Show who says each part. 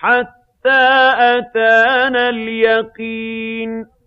Speaker 1: حَتَّىٰ أَتَانَا الْيَقِينُ.